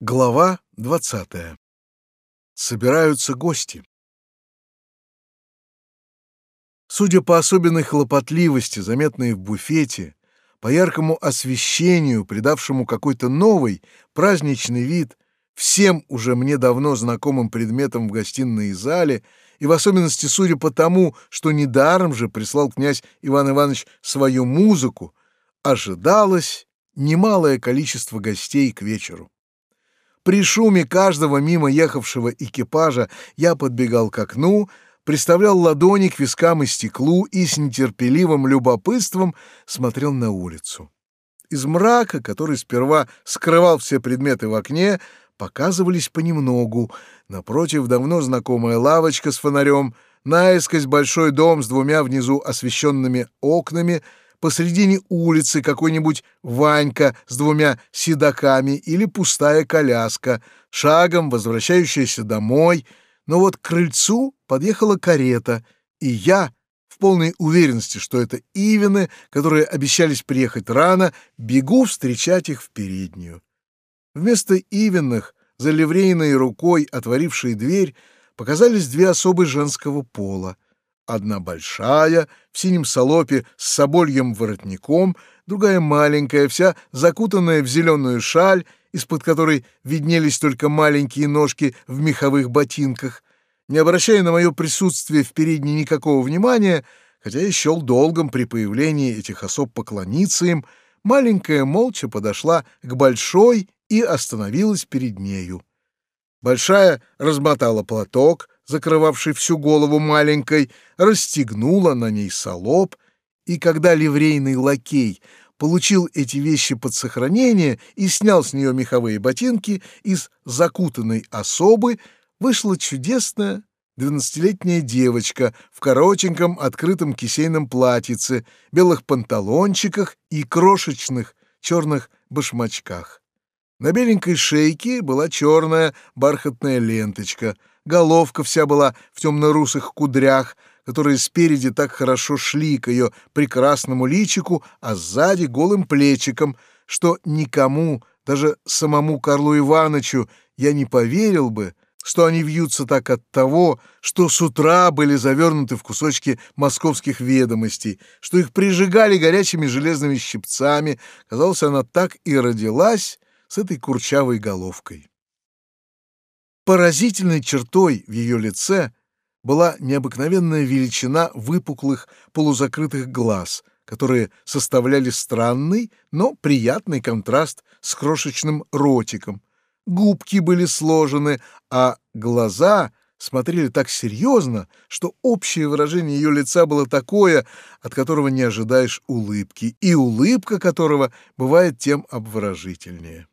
Глава 20. Собираются гости. Судя по особенной хлопотливости, заметной в буфете, по яркому освещению, придавшему какой-то новый, праздничный вид всем уже мне давно знакомым предметам в гостиной зале, и в особенности судя по тому, что недаром же прислал князь Иван Иванович свою музыку, ожидалось немалое количество гостей к вечеру. При шуме каждого мимо ехавшего экипажа я подбегал к окну, приставлял ладони к вискам и стеклу и с нетерпеливым любопытством смотрел на улицу. Из мрака, который сперва скрывал все предметы в окне, показывались понемногу. Напротив давно знакомая лавочка с фонарем, наискось большой дом с двумя внизу освещенными окнами — посредине улицы какой-нибудь Ванька с двумя седаками или пустая коляска, шагом возвращающаяся домой. Но вот к крыльцу подъехала карета, и я, в полной уверенности, что это Ивины, которые обещались приехать рано, бегу встречать их в переднюю. Вместо Ивиных, за ливрейной рукой отворившей дверь, показались две особы женского пола — Одна большая, в синем салопе с собольем воротником, другая маленькая, вся закутанная в зеленую шаль, из-под которой виднелись только маленькие ножки в меховых ботинках. Не обращая на мое присутствие в передней никакого внимания, хотя я счел долгом при появлении этих особ поклониться им, маленькая молча подошла к большой и остановилась перед нею. Большая размотала платок, закрывавший всю голову маленькой, расстегнула на ней солоб, и когда ливрейный лакей получил эти вещи под сохранение и снял с нее меховые ботинки, из закутанной особы вышла чудесная двенадцатилетняя девочка в коротеньком открытом кисейном платьице, белых панталончиках и крошечных черных башмачках. На беленькой шейке была черная бархатная ленточка, головка вся была в темно-русых кудрях, которые спереди так хорошо шли к ее прекрасному личику, а сзади голым плечиком, что никому, даже самому Карлу Ивановичу, я не поверил бы, что они вьются так от того, что с утра были завернуты в кусочки московских ведомостей, что их прижигали горячими железными щипцами. Казалось, она так и родилась, с этой курчавой головкой. Поразительной чертой в ее лице была необыкновенная величина выпуклых полузакрытых глаз, которые составляли странный, но приятный контраст с крошечным ротиком. Губки были сложены, а глаза смотрели так серьезно, что общее выражение ее лица было такое, от которого не ожидаешь улыбки, и улыбка которого бывает тем обворожительнее.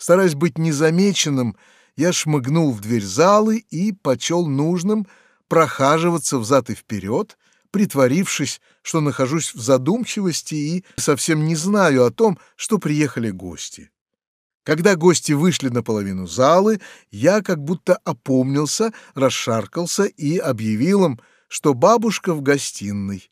Стараясь быть незамеченным, я шмыгнул в дверь залы и почел нужным прохаживаться взад и вперед, притворившись, что нахожусь в задумчивости и совсем не знаю о том, что приехали гости. Когда гости вышли наполовину залы, я как будто опомнился, расшаркался и объявил им, что бабушка в гостиной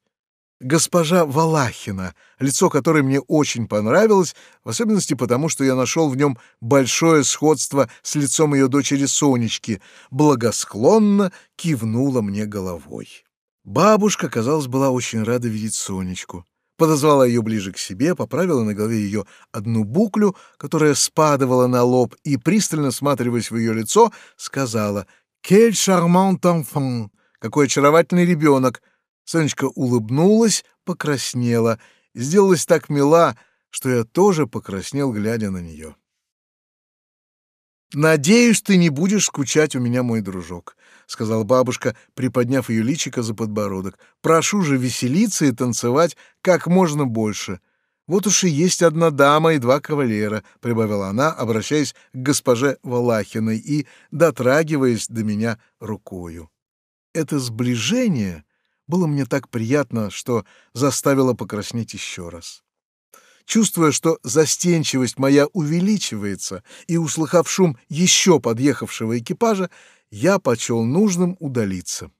госпожа Валахина, лицо которой мне очень понравилось, в особенности потому, что я нашел в нем большое сходство с лицом ее дочери Сонечки, благосклонно кивнула мне головой. Бабушка, казалось, была очень рада видеть Сонечку. Подозвала ее ближе к себе, поправила на голове ее одну буклю, которая спадывала на лоб, и, пристально всматриваясь в ее лицо, сказала «Quel charmant enfant!» «Какой очаровательный ребенок!» Сонечка улыбнулась, покраснела, сделалась так мила, что я тоже покраснел, глядя на нее. «Надеюсь, ты не будешь скучать у меня, мой дружок», — сказала бабушка, приподняв ее личико за подбородок. «Прошу же веселиться и танцевать как можно больше. Вот уж и есть одна дама и два кавалера», — прибавила она, обращаясь к госпоже Валахиной и дотрагиваясь до меня рукою. Это сближение было мне так приятно, что заставило покраснеть еще раз. Чувствуя, что застенчивость моя увеличивается, и услыхав шум еще подъехавшего экипажа, я почел нужным удалиться.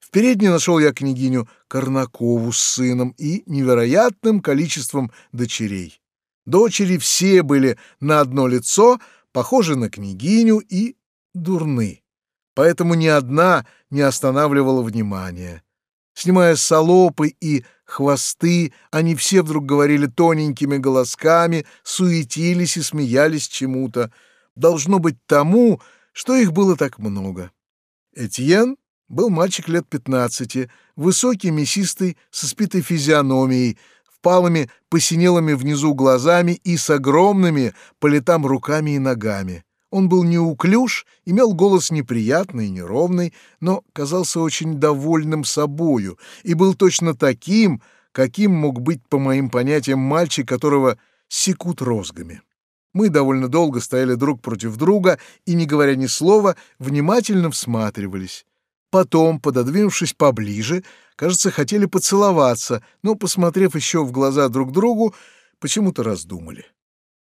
В передней нашел я княгиню Корнакову с сыном и невероятным количеством дочерей. Дочери все были на одно лицо похожи на княгиню и дурны. Поэтому ни одна не останавливала внимания. Снимая салопы и хвосты, они все вдруг говорили тоненькими голосками, суетились и смеялись чему-то. Должно быть тому, что их было так много. Этьен был мальчик лет пятнадцати, высокий, мясистый, со спитой физиономией, впалыми, посинелыми внизу глазами и с огромными по летам руками и ногами. Он был неуклюж, имел голос неприятный и неровный, но казался очень довольным собою и был точно таким, каким мог быть, по моим понятиям, мальчик, которого секут розгами. Мы довольно долго стояли друг против друга и, не говоря ни слова, внимательно всматривались. Потом, пододвинувшись поближе, кажется, хотели поцеловаться, но, посмотрев еще в глаза друг другу, почему-то раздумали.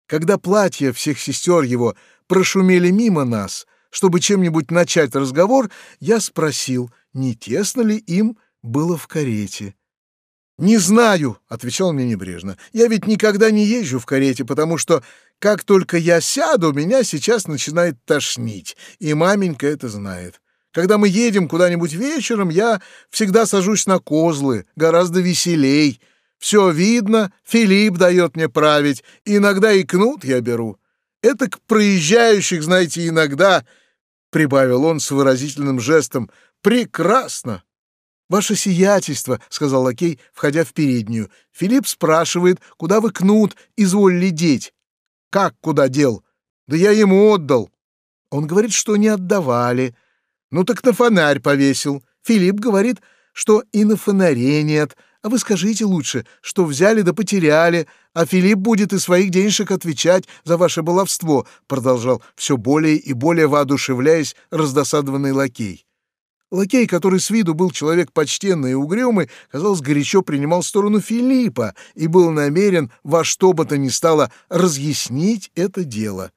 Когда платья всех сестер его прошумели мимо нас, чтобы чем-нибудь начать разговор, я спросил, не тесно ли им было в карете. «Не знаю», — отвечал мне небрежно. «Я ведь никогда не езжу в карете, потому что как только я сяду, меня сейчас начинает тошнить, и маменька это знает. Когда мы едем куда-нибудь вечером, я всегда сажусь на козлы, гораздо веселей. Все видно, Филипп дает мне править, иногда и кнут я беру. Это к проезжающих, знаете, иногда, — прибавил он с выразительным жестом, — прекрасно. «Ваше сиятельство», — сказал лакей, входя в переднюю. «Филипп спрашивает, куда вы кнут изволили деть?» «Как куда дел?» «Да я ему отдал». Он говорит, что не отдавали. «Ну так на фонарь повесил». Филипп говорит, что и на фонаре нет, а вы скажите лучше, что взяли да потеряли, а Филипп будет из своих денежек отвечать за ваше баловство», — продолжал все более и более воодушевляясь раздосадованный лакей. Лакей, который с виду был человек почтенный и угрюмый, казалось, горячо принимал сторону Филиппа и был намерен во что бы то ни стало разъяснить это дело.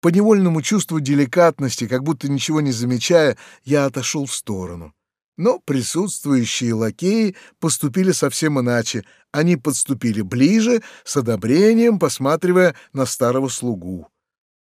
По невольному чувству деликатности, как будто ничего не замечая, я отошел в сторону. Но присутствующие лакеи поступили совсем иначе. Они подступили ближе, с одобрением, посматривая на старого слугу.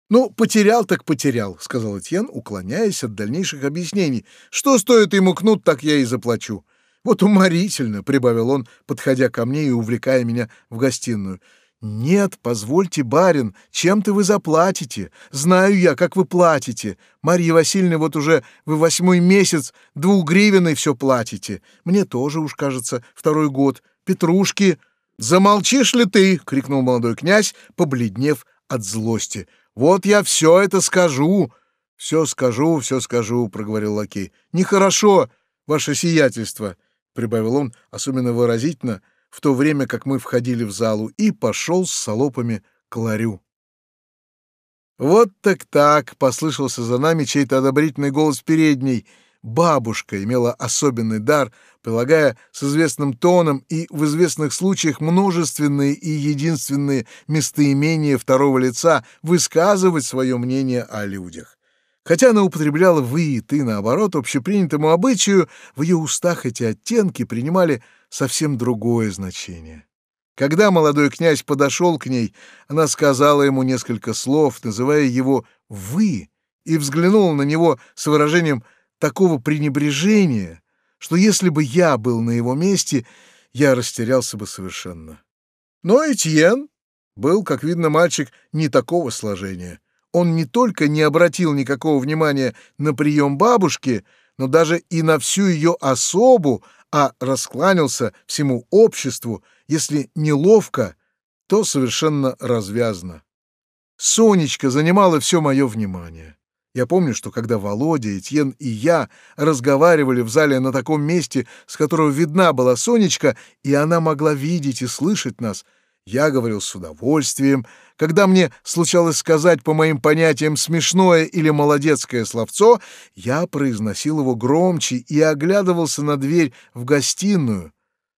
«Ну, потерял так потерял», — сказал Этьен, уклоняясь от дальнейших объяснений. «Что стоит ему кнут, так я и заплачу». «Вот уморительно», — прибавил он, подходя ко мне и увлекая меня в гостиную. «Нет, позвольте, барин, чем-то вы заплатите. Знаю я, как вы платите. Марья Васильевна, вот уже вы восьмой месяц двухгривенной все платите. Мне тоже уж, кажется, второй год. Петрушки...» «Замолчишь ли ты?» — крикнул молодой князь, побледнев от злости. «Вот я все это скажу!» «Все скажу, все скажу», — проговорил лакей. «Нехорошо, ваше сиятельство», — прибавил он особенно выразительно, — в то время как мы входили в залу, и пошел с салопами к ларю. «Вот так-так!» — послышался за нами чей-то одобрительный голос передней. Бабушка имела особенный дар, прилагая с известным тоном и в известных случаях множественные и единственные местоимения второго лица высказывать свое мнение о людях. Хотя она употребляла «вы» и «ты» наоборот, общепринятому обычаю, в ее устах эти оттенки принимали совсем другое значение. Когда молодой князь подошел к ней, она сказала ему несколько слов, называя его «вы», и взглянула на него с выражением такого пренебрежения, что если бы я был на его месте, я растерялся бы совершенно. Но Этьен был, как видно, мальчик не такого сложения. Он не только не обратил никакого внимания на прием бабушки, но даже и на всю ее особу, а раскланялся всему обществу, если неловко, то совершенно развязно. Сонечка занимала все мое внимание. Я помню, что когда Володя, Этьен и я разговаривали в зале на таком месте, с которого видна была Сонечка, и она могла видеть и слышать нас, я говорил с удовольствием. Когда мне случалось сказать по моим понятиям смешное или молодецкое словцо, я произносил его громче и оглядывался на дверь в гостиную.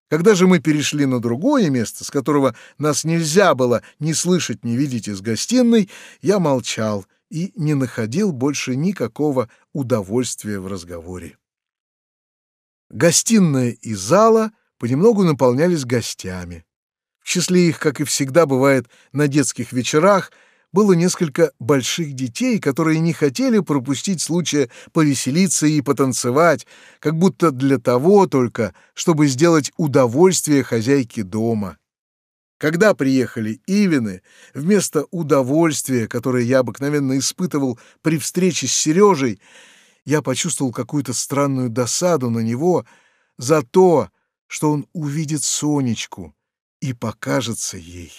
Когда же мы перешли на другое место, с которого нас нельзя было ни слышать, ни видеть из гостиной, я молчал и не находил больше никакого удовольствия в разговоре. Гостиная и зала понемногу наполнялись гостями. В числе их, как и всегда бывает на детских вечерах, было несколько больших детей, которые не хотели пропустить случая повеселиться и потанцевать, как будто для того только, чтобы сделать удовольствие хозяйке дома. Когда приехали Ивины, вместо удовольствия, которое я обыкновенно испытывал при встрече с Сережей, я почувствовал какую-то странную досаду на него за то, что он увидит Сонечку и покажется ей.